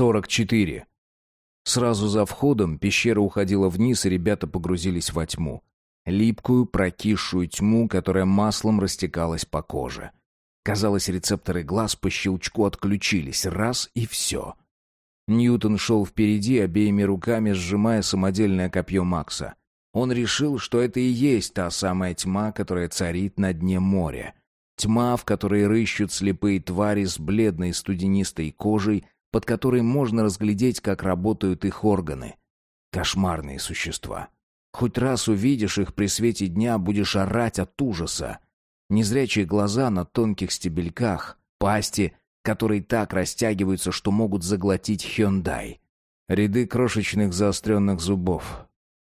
44. Сразу за входом пещера уходила вниз, и ребята погрузились во тьму. Липкую, прокисшую тьму, которая маслом растекалась по коже. Казалось, рецепторы глаз по щелчку отключились. Раз — и все. Ньютон шел впереди, обеими руками сжимая самодельное копье Макса. Он решил, что это и есть та самая тьма, которая царит на дне моря. Тьма, в которой рыщут слепые твари с бледной студенистой кожей, под которой можно разглядеть, как работают их органы. Кошмарные существа. Хоть раз увидишь их при свете дня, будешь орать от ужаса. Незрячие глаза на тонких стебельках, пасти, которые так растягиваются, что могут заглотить Хёндай. Ряды крошечных заостренных зубов.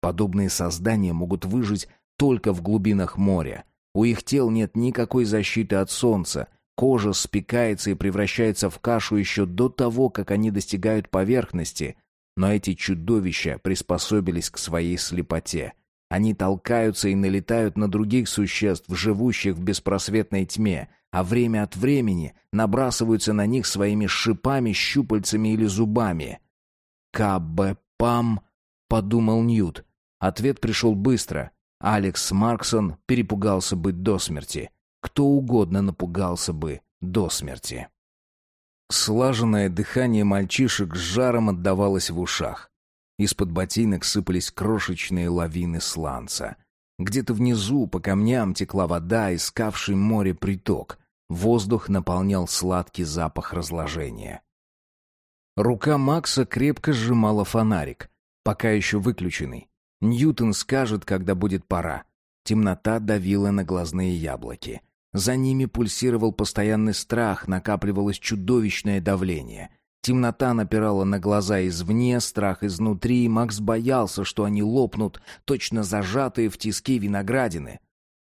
Подобные создания могут выжить только в глубинах моря. У их тел нет никакой защиты от солнца, Кожа спекается и превращается в кашу еще до того, как они достигают поверхности. Но эти чудовища приспособились к своей слепоте. Они толкаются и налетают на других существ, живущих в беспросветной тьме, а время от времени набрасываются на них своими шипами, щупальцами или зубами. «КБ-ПАМ», — подумал Ньют. Ответ пришел быстро. Алекс Марксон перепугался быть до смерти кто угодно напугался бы до смерти. Слаженное дыхание мальчишек с жаром отдавалось в ушах. Из-под ботинок сыпались крошечные лавины сланца. Где-то внизу по камням текла вода, искавший море приток. Воздух наполнял сладкий запах разложения. Рука Макса крепко сжимала фонарик, пока еще выключенный. Ньютон скажет, когда будет пора. Темнота давила на глазные яблоки. За ними пульсировал постоянный страх, накапливалось чудовищное давление. Темнота напирала на глаза извне, страх изнутри, и Макс боялся, что они лопнут, точно зажатые в тиски виноградины.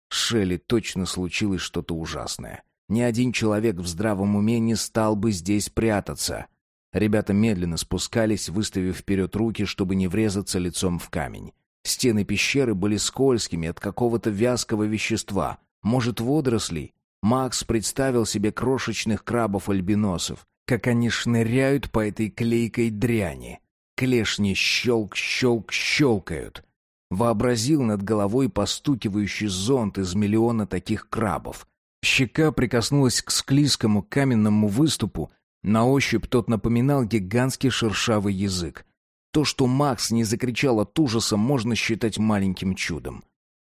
Шелли точно случилось что-то ужасное. Ни один человек в здравом уме не стал бы здесь прятаться. Ребята медленно спускались, выставив вперед руки, чтобы не врезаться лицом в камень. Стены пещеры были скользкими от какого-то вязкого вещества — может, водорослей? Макс представил себе крошечных крабов-альбиносов, как они шныряют по этой клейкой дряни. Клешни щелк-щелк-щелкают. Вообразил над головой постукивающий зонт из миллиона таких крабов. Щека прикоснулась к склизкому каменному выступу. На ощупь тот напоминал гигантский шершавый язык. То, что Макс не закричал от ужаса, можно считать маленьким чудом.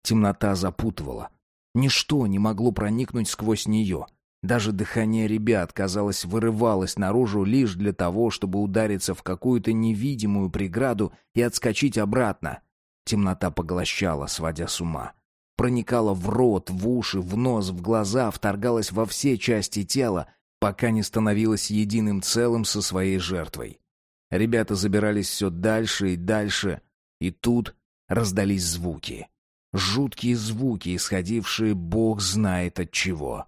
Темнота запутывала. Ничто не могло проникнуть сквозь нее. Даже дыхание ребят, казалось, вырывалось наружу лишь для того, чтобы удариться в какую-то невидимую преграду и отскочить обратно. Темнота поглощала, сводя с ума. Проникала в рот, в уши, в нос, в глаза, вторгалась во все части тела, пока не становилась единым целым со своей жертвой. Ребята забирались все дальше и дальше, и тут раздались звуки. Жуткие звуки, исходившие бог знает от чего.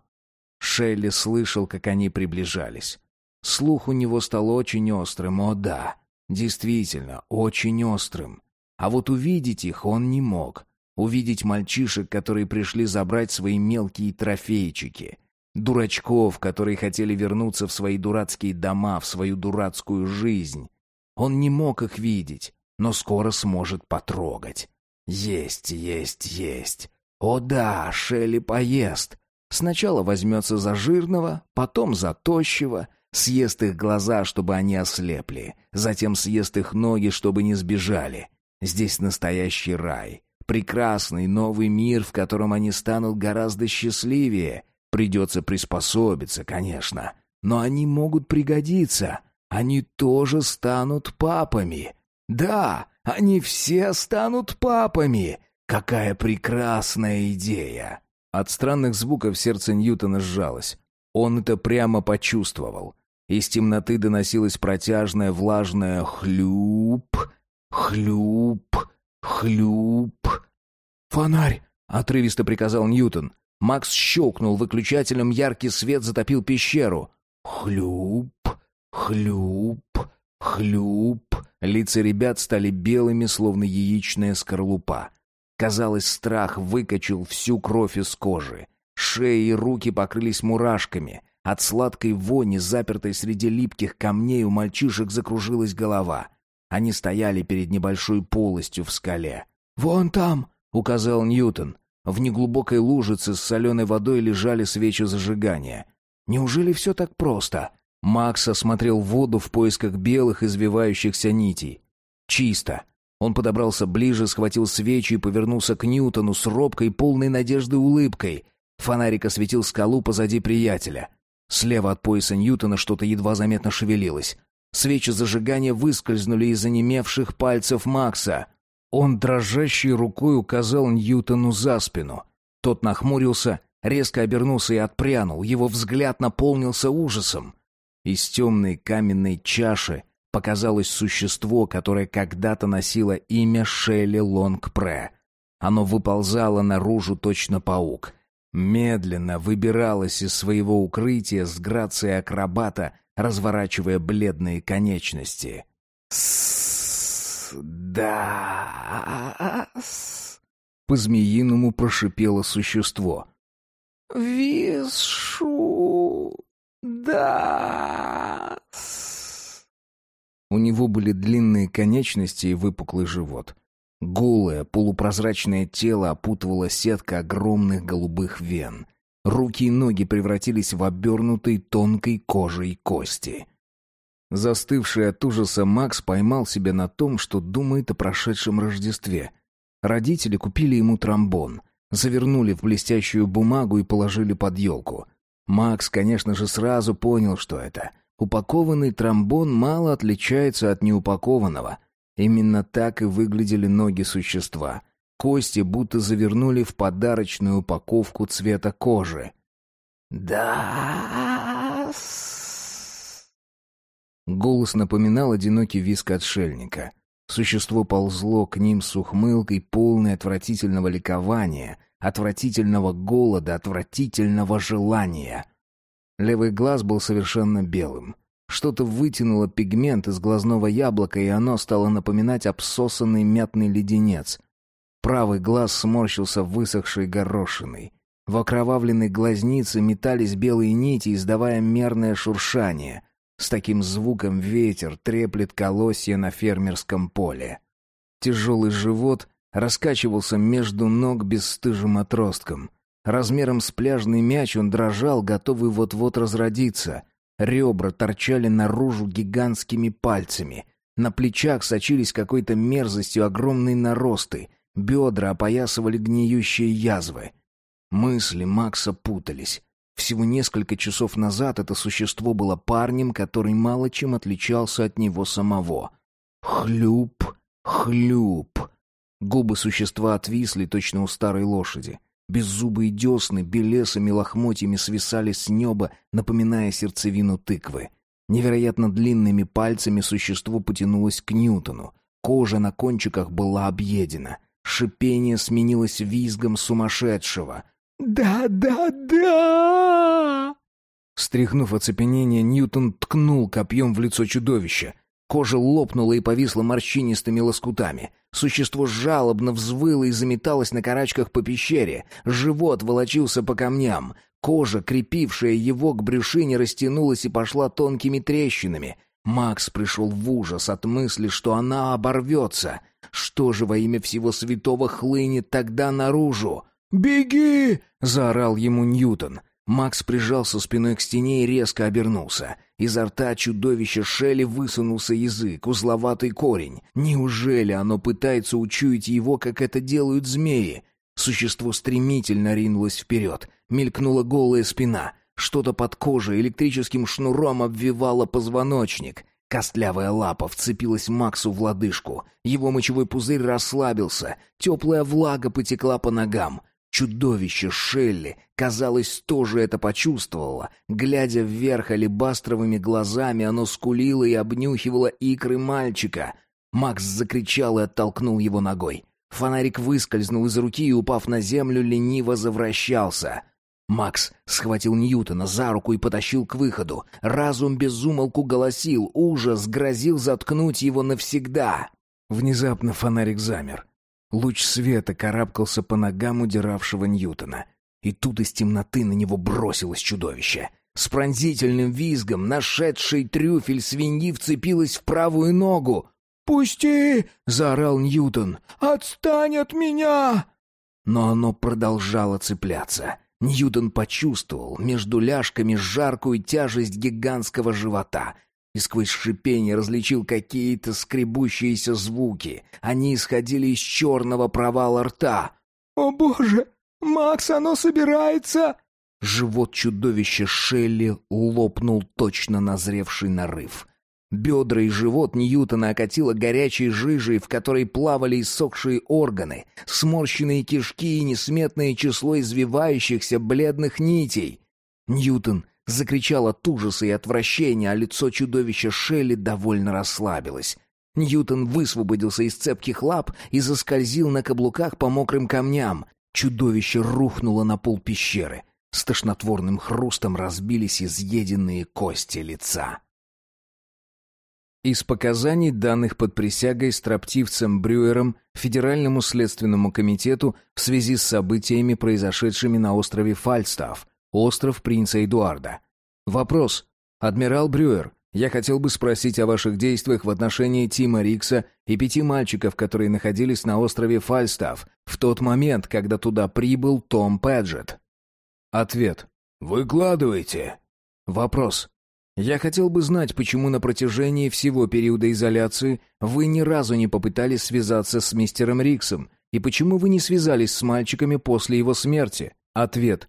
Шелли слышал, как они приближались. Слух у него стал очень острым, о да, действительно, очень острым. А вот увидеть их он не мог. Увидеть мальчишек, которые пришли забрать свои мелкие трофейчики. Дурачков, которые хотели вернуться в свои дурацкие дома, в свою дурацкую жизнь. Он не мог их видеть, но скоро сможет потрогать. Есть, есть, есть. О да, Шелли поест. Сначала возьмется за жирного, потом за тощего, съест их глаза, чтобы они ослепли, затем съест их ноги, чтобы не сбежали. Здесь настоящий рай. Прекрасный новый мир, в котором они станут гораздо счастливее. Придется приспособиться, конечно. Но они могут пригодиться. Они тоже станут папами. Да, они все станут папами. Какая прекрасная идея!» От странных звуков сердце Ньютона сжалось. Он это прямо почувствовал. Из темноты доносилось протяжное влажное «хлюп, хлюп, хлюп». «Фонарь!» — отрывисто приказал Ньютон. Макс щелкнул выключателем, яркий свет затопил пещеру. «Хлюп, хлюп, хлюп». Лица ребят стали белыми, словно яичная скорлупа. Казалось, страх выкачал всю кровь из кожи. Шеи и руки покрылись мурашками. От сладкой вони, запертой среди липких камней, у мальчишек закружилась голова. Они стояли перед небольшой полостью в скале. «Вон там!» — указал Ньютон. В неглубокой лужице с соленой водой лежали свечи зажигания. «Неужели все так просто?» Макс осмотрел воду в поисках белых извивающихся нитей. «Чисто. Он подобрался ближе, схватил свечи и повернулся к Ньютону с робкой, полной надежды улыбкой. Фонарик осветил скалу позади приятеля. Слева от пояса Ньютона что-то едва заметно шевелилось. Свечи зажигания выскользнули из онемевших пальцев Макса. Он дрожащей рукой указал Ньютону за спину. Тот нахмурился, резко обернулся и отпрянул. Его взгляд наполнился ужасом. Из темной каменной чаши показалось существо, которое когда-то носило имя Шелли Лонгпре. Оно выползало наружу точно паук. Медленно выбиралось из своего укрытия с грацией акробата, разворачивая бледные конечности. «С... да...» По-змеиному прошипело существо. «Вишу... да...» У него были длинные конечности и выпуклый живот. Голое, полупрозрачное тело опутывала сетка огромных голубых вен. Руки и ноги превратились в обернутые тонкой кожей кости. Застывший от ужаса Макс поймал себя на том, что думает о прошедшем Рождестве. Родители купили ему тромбон, завернули в блестящую бумагу и положили под елку. Макс, конечно же, сразу понял, что это — Упакованный тромбон мало отличается от неупакованного. Именно так и выглядели ноги существа. Кости будто завернули в подарочную упаковку цвета кожи. да Голос напоминал одинокий виск отшельника. Существо ползло к ним с ухмылкой, полной отвратительного ликования, отвратительного голода, отвратительного желания. Левый глаз был совершенно белым. Что-то вытянуло пигмент из глазного яблока, и оно стало напоминать обсосанный мятный леденец. Правый глаз сморщился высохшей горошиной. В окровавленной глазнице метались белые нити, издавая мерное шуршание. С таким звуком ветер треплет колосья на фермерском поле. Тяжелый живот раскачивался между ног бесстыжим отростком. Размером с пляжный мяч он дрожал, готовый вот-вот разродиться. Ребра торчали наружу гигантскими пальцами. На плечах сочились какой-то мерзостью огромные наросты. Бедра опоясывали гниющие язвы. Мысли Макса путались. Всего несколько часов назад это существо было парнем, который мало чем отличался от него самого. Хлюп, хлюп. Губы существа отвисли точно у старой лошади. Беззубые десны белесыми лохмотьями свисали с неба, напоминая сердцевину тыквы. Невероятно длинными пальцами существо потянулось к Ньютону. Кожа на кончиках была объедена. Шипение сменилось визгом сумасшедшего. «Да, да, да!» Стряхнув оцепенение, Ньютон ткнул копьем в лицо чудовища. Кожа лопнула и повисла морщинистыми лоскутами. Существо жалобно взвыло и заметалось на карачках по пещере. Живот волочился по камням. Кожа, крепившая его к брюшине, растянулась и пошла тонкими трещинами. Макс пришел в ужас от мысли, что она оборвется. Что же во имя всего святого хлынет тогда наружу? «Беги!» — заорал ему Ньютон. Макс прижался спиной к стене и резко обернулся. Изо рта чудовища Шелли высунулся язык, узловатый корень. Неужели оно пытается учуять его, как это делают змеи? Существо стремительно ринулось вперед. Мелькнула голая спина. Что-то под кожей электрическим шнуром обвивало позвоночник. Костлявая лапа вцепилась Максу в лодыжку. Его мочевой пузырь расслабился. Теплая влага потекла по ногам. Чудовище Шелли, казалось, тоже это почувствовало. Глядя вверх алебастровыми глазами, оно скулило и обнюхивало икры мальчика. Макс закричал и оттолкнул его ногой. Фонарик выскользнул из руки и, упав на землю, лениво завращался. Макс схватил Ньютона за руку и потащил к выходу. Разум безумолку голосил, ужас грозил заткнуть его навсегда. Внезапно фонарик замер. Луч света карабкался по ногам удиравшего Ньютона. И тут из темноты на него бросилось чудовище. С пронзительным визгом нашедший трюфель свиньи вцепилась в правую ногу. «Пусти!» — заорал Ньютон. «Отстань от меня!» Но оно продолжало цепляться. Ньютон почувствовал между ляжками жаркую тяжесть гигантского живота и сквозь шипение различил какие-то скребущиеся звуки. Они исходили из черного провала рта. «О боже! Макс, оно собирается!» Живот чудовища Шелли лопнул точно назревший нарыв. Бедра и живот Ньютона окатило горячей жижей, в которой плавали иссохшие органы, сморщенные кишки и несметное число извивающихся бледных нитей. Ньютон закричал от ужаса и отвращения, а лицо чудовища Шелли довольно расслабилось. Ньютон высвободился из цепких лап и заскользил на каблуках по мокрым камням. Чудовище рухнуло на пол пещеры. С тошнотворным хрустом разбились изъеденные кости лица. Из показаний, данных под присягой строптивцем Брюером Федеральному следственному комитету в связи с событиями, произошедшими на острове Фальстаф, остров принца Эдуарда. Вопрос. Адмирал Брюер, я хотел бы спросить о ваших действиях в отношении Тима Рикса и пяти мальчиков, которые находились на острове Фальстаф в тот момент, когда туда прибыл Том Пэджетт. Ответ. Выкладывайте. Вопрос. Я хотел бы знать, почему на протяжении всего периода изоляции вы ни разу не попытались связаться с мистером Риксом, и почему вы не связались с мальчиками после его смерти? Ответ.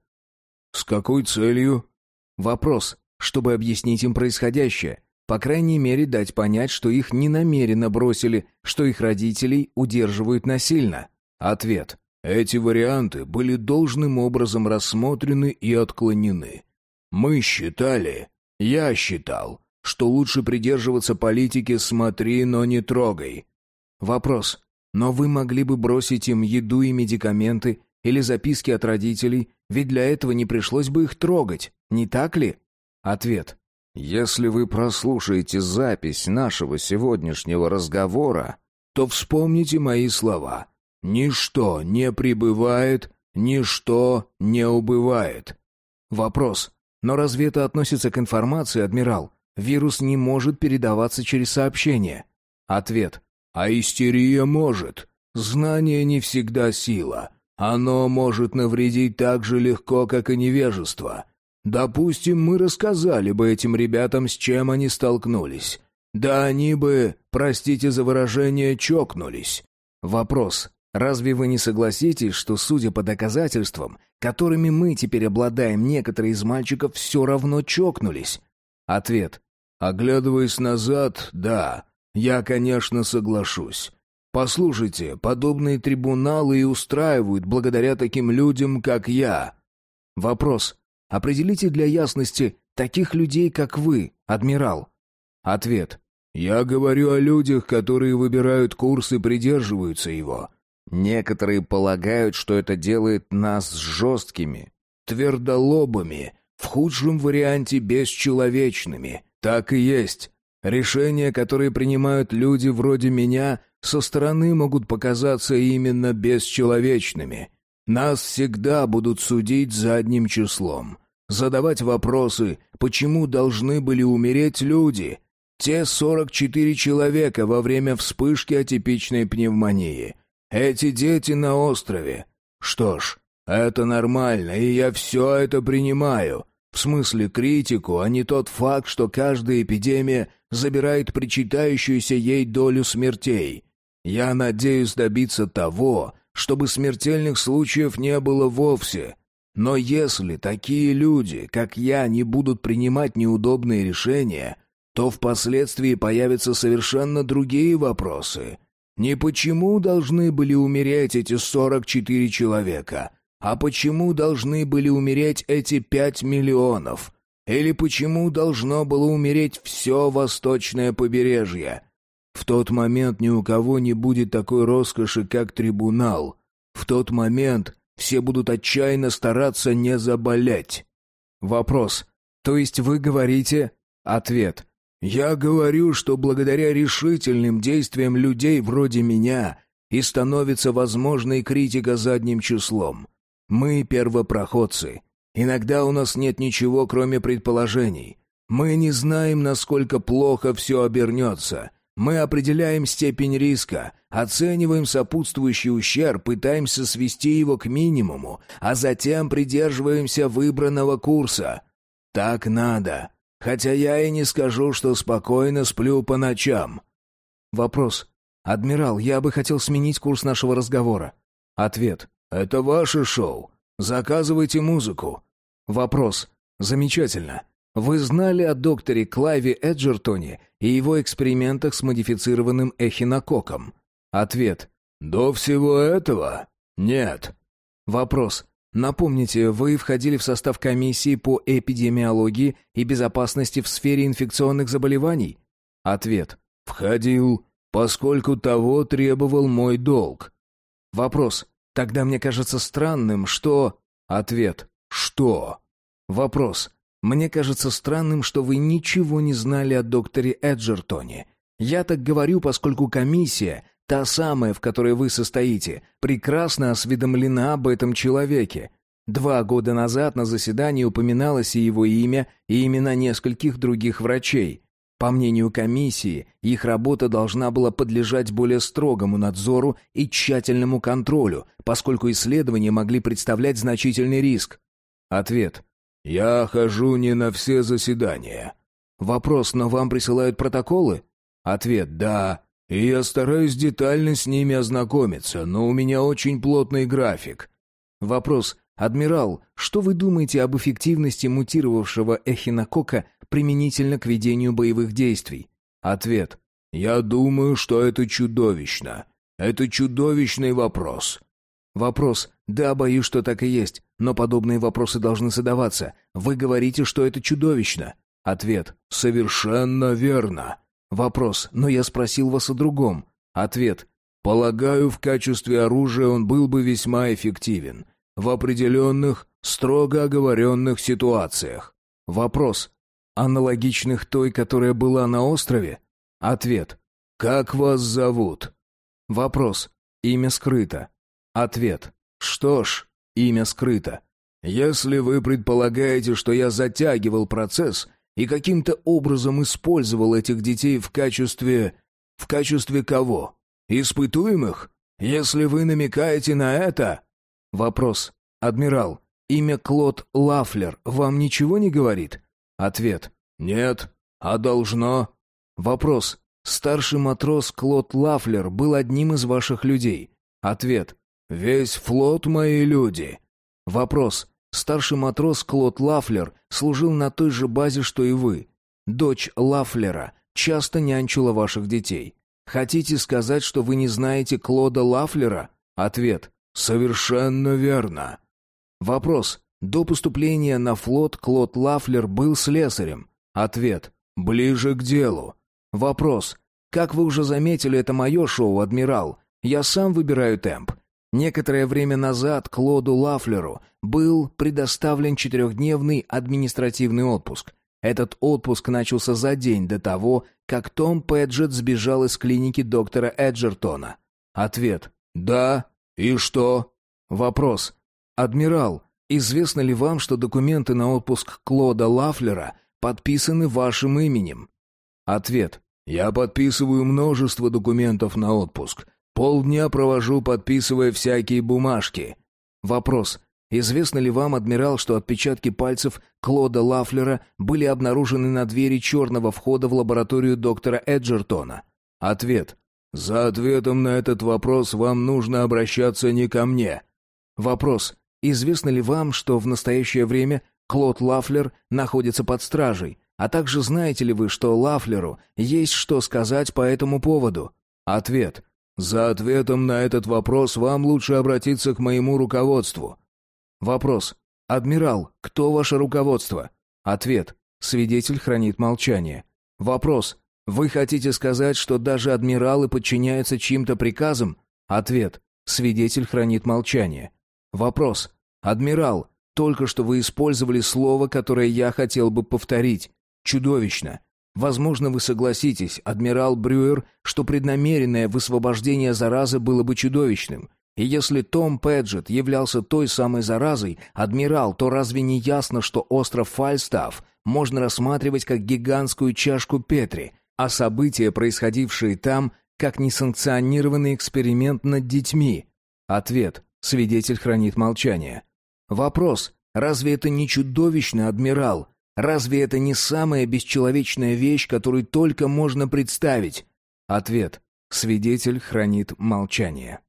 С какой целью? Вопрос. Чтобы объяснить им происходящее. По крайней мере, дать понять, что их не намеренно бросили, что их родителей удерживают насильно. Ответ. Эти варианты были должным образом рассмотрены и отклонены. Мы считали, я считал, что лучше придерживаться политики «смотри, но не трогай». Вопрос. Но вы могли бы бросить им еду и медикаменты или записки от родителей, ведь для этого не пришлось бы их трогать, не так ли? Ответ. Если вы прослушаете запись нашего сегодняшнего разговора, то вспомните мои слова. Ничто не прибывает, ничто не убывает. Вопрос. Но разве это относится к информации, адмирал? Вирус не может передаваться через сообщение. Ответ. А истерия может. Знание не всегда сила. Оно может навредить так же легко, как и невежество. Допустим, мы рассказали бы этим ребятам, с чем они столкнулись. Да они бы, простите за выражение, чокнулись. Вопрос. Разве вы не согласитесь, что, судя по доказательствам, которыми мы теперь обладаем, некоторые из мальчиков все равно чокнулись? Ответ. Оглядываясь назад, да, я, конечно, соглашусь. Послушайте, подобные трибуналы и устраивают благодаря таким людям, как я. Вопрос. Определите для ясности таких людей, как вы, адмирал. Ответ. Я говорю о людях, которые выбирают курс и придерживаются его. Некоторые полагают, что это делает нас жесткими, твердолобыми, в худшем варианте бесчеловечными. Так и есть. Решения, которые принимают люди вроде меня, со стороны могут показаться именно бесчеловечными. Нас всегда будут судить задним числом. Задавать вопросы, почему должны были умереть люди, те 44 человека во время вспышки атипичной пневмонии – эти дети на острове. Что ж, это нормально, и я все это принимаю. В смысле критику, а не тот факт, что каждая эпидемия забирает причитающуюся ей долю смертей. Я надеюсь добиться того, чтобы смертельных случаев не было вовсе. Но если такие люди, как я, не будут принимать неудобные решения, то впоследствии появятся совершенно другие вопросы, не почему должны были умереть эти 44 человека, а почему должны были умереть эти 5 миллионов? Или почему должно было умереть все восточное побережье? В тот момент ни у кого не будет такой роскоши, как трибунал. В тот момент все будут отчаянно стараться не заболеть. Вопрос. То есть вы говорите... Ответ. Я говорю, что благодаря решительным действиям людей вроде меня и становится возможной критика задним числом. Мы первопроходцы. Иногда у нас нет ничего, кроме предположений. Мы не знаем, насколько плохо все обернется. Мы определяем степень риска, оцениваем сопутствующий ущерб, пытаемся свести его к минимуму, а затем придерживаемся выбранного курса. Так надо. Хотя я и не скажу, что спокойно сплю по ночам. Вопрос. «Адмирал, я бы хотел сменить курс нашего разговора». Ответ. «Это ваше шоу. Заказывайте музыку». Вопрос. «Замечательно. Вы знали о докторе Клайве Эджертоне и его экспериментах с модифицированным эхинококком?» Ответ. «До всего этого? Нет». Вопрос. Напомните, вы входили в состав комиссии по эпидемиологии и безопасности в сфере инфекционных заболеваний? Ответ. Входил, поскольку того требовал мой долг. Вопрос. Тогда мне кажется странным, что... Ответ. Что? Вопрос. Мне кажется странным, что вы ничего не знали о докторе Эджертоне. Я так говорю, поскольку комиссия, та самая, в которой вы состоите, прекрасно осведомлена об этом человеке. Два года назад на заседании упоминалось и его имя, и имена нескольких других врачей. По мнению комиссии, их работа должна была подлежать более строгому надзору и тщательному контролю, поскольку исследования могли представлять значительный риск. Ответ. «Я хожу не на все заседания». Вопрос, но вам присылают протоколы? Ответ «да». И я стараюсь детально с ними ознакомиться, но у меня очень плотный график. Вопрос. Адмирал, что вы думаете об эффективности мутировавшего эхинокока применительно к ведению боевых действий? Ответ. Я думаю, что это чудовищно. Это чудовищный вопрос. Вопрос. Да, боюсь, что так и есть. Но подобные вопросы должны задаваться. Вы говорите, что это чудовищно. Ответ. Совершенно верно. Вопрос. Но я спросил вас о другом. Ответ. Полагаю, в качестве оружия он был бы весьма эффективен. В определенных, строго оговоренных ситуациях. Вопрос. Аналогичных той, которая была на острове? Ответ. Как вас зовут? Вопрос. Имя скрыто. Ответ. Что ж, имя скрыто. Если вы предполагаете, что я затягивал процесс и каким-то образом использовал этих детей в качестве... В качестве кого? Испытуемых? Если вы намекаете на это... Вопрос. Адмирал, имя Клод Лафлер вам ничего не говорит? Ответ. Нет. А должно? Вопрос. Старший матрос Клод Лафлер был одним из ваших людей? Ответ. Весь флот мои люди. Вопрос. Старший матрос Клод Лафлер служил на той же базе, что и вы. Дочь Лафлера часто нянчила ваших детей. Хотите сказать, что вы не знаете Клода Лафлера? Ответ. Совершенно верно. Вопрос. До поступления на флот Клод Лафлер был слесарем. Ответ. Ближе к делу. Вопрос. Как вы уже заметили, это мое шоу, адмирал. Я сам выбираю темп. Некоторое время назад Клоду Лафлеру был предоставлен четырехдневный административный отпуск. Этот отпуск начался за день до того, как Том Пэджет сбежал из клиники доктора Эджертона. Ответ. «Да. И что?» Вопрос. «Адмирал, известно ли вам, что документы на отпуск Клода Лафлера подписаны вашим именем?» Ответ. «Я подписываю множество документов на отпуск, Полдня провожу, подписывая всякие бумажки. Вопрос. Известно ли вам, адмирал, что отпечатки пальцев Клода Лафлера были обнаружены на двери черного входа в лабораторию доктора Эджертона? Ответ. За ответом на этот вопрос вам нужно обращаться не ко мне. Вопрос. Известно ли вам, что в настоящее время Клод Лафлер находится под стражей? А также знаете ли вы, что Лафлеру есть что сказать по этому поводу? Ответ. За ответом на этот вопрос вам лучше обратиться к моему руководству. Вопрос. Адмирал, кто ваше руководство? Ответ. Свидетель хранит молчание. Вопрос. Вы хотите сказать, что даже адмиралы подчиняются чьим-то приказам? Ответ. Свидетель хранит молчание. Вопрос. Адмирал, только что вы использовали слово, которое я хотел бы повторить. Чудовищно. Возможно, вы согласитесь, адмирал Брюер, что преднамеренное высвобождение заразы было бы чудовищным. И если Том Пэджет являлся той самой заразой, адмирал, то разве не ясно, что остров Фальстаф можно рассматривать как гигантскую чашку Петри, а события, происходившие там, как несанкционированный эксперимент над детьми? Ответ. Свидетель хранит молчание. Вопрос. Разве это не чудовищный адмирал? Разве это не самая бесчеловечная вещь, которую только можно представить? Ответ. Свидетель хранит молчание.